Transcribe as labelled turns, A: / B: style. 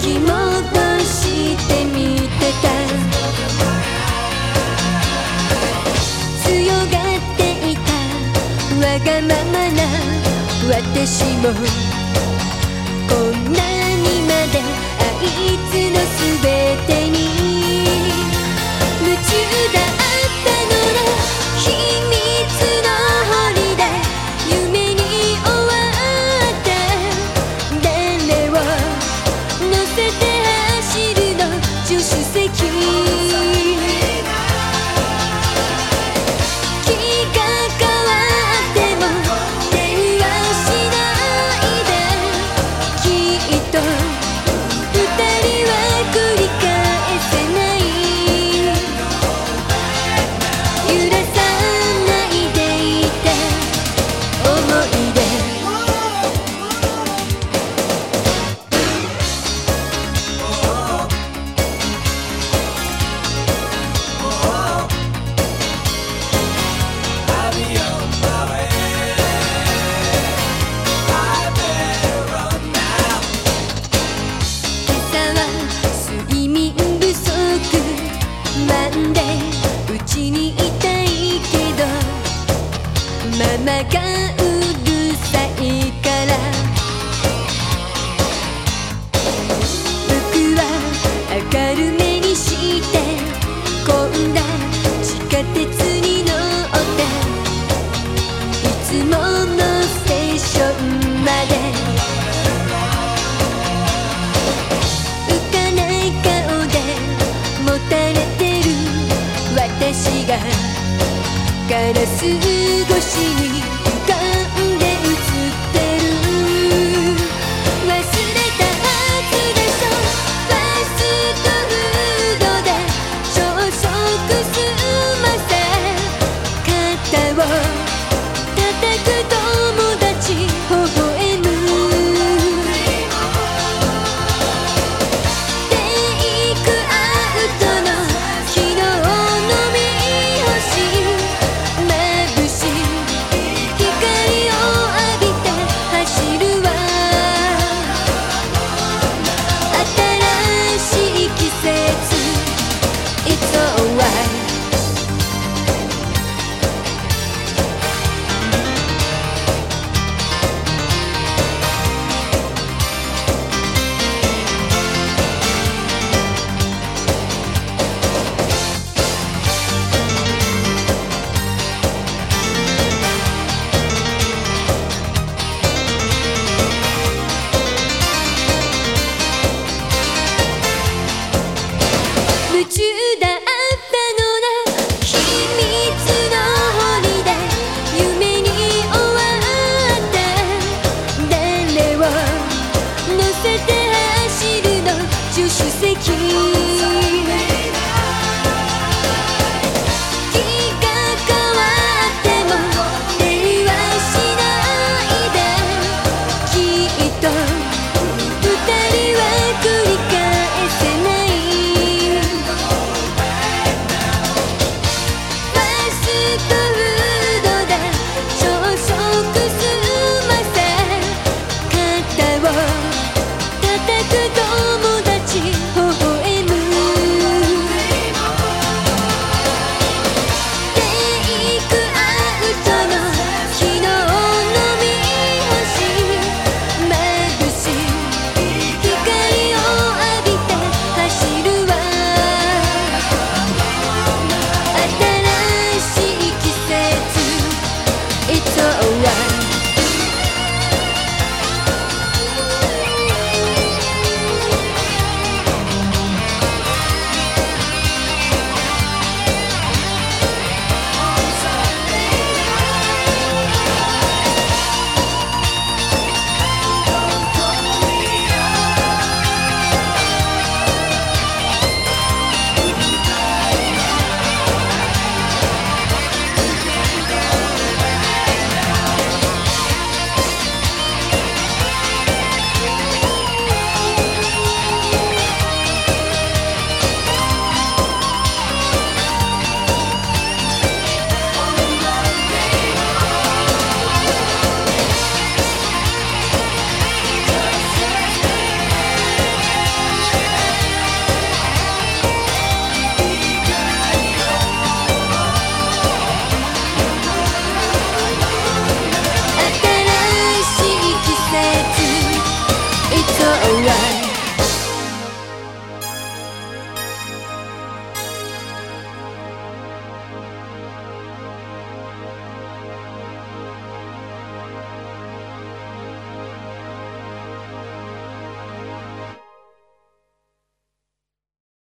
A: き戻してみてた強がっていた。わがままな。私も。こんなにまであいつのすべてに。ままが奇跡的偶然